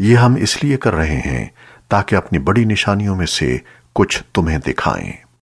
ये हम इसलिए कर रहे हैं ताकि अपनी बड़ी निशानियों में से कुछ तुम्हें दिखाएँ।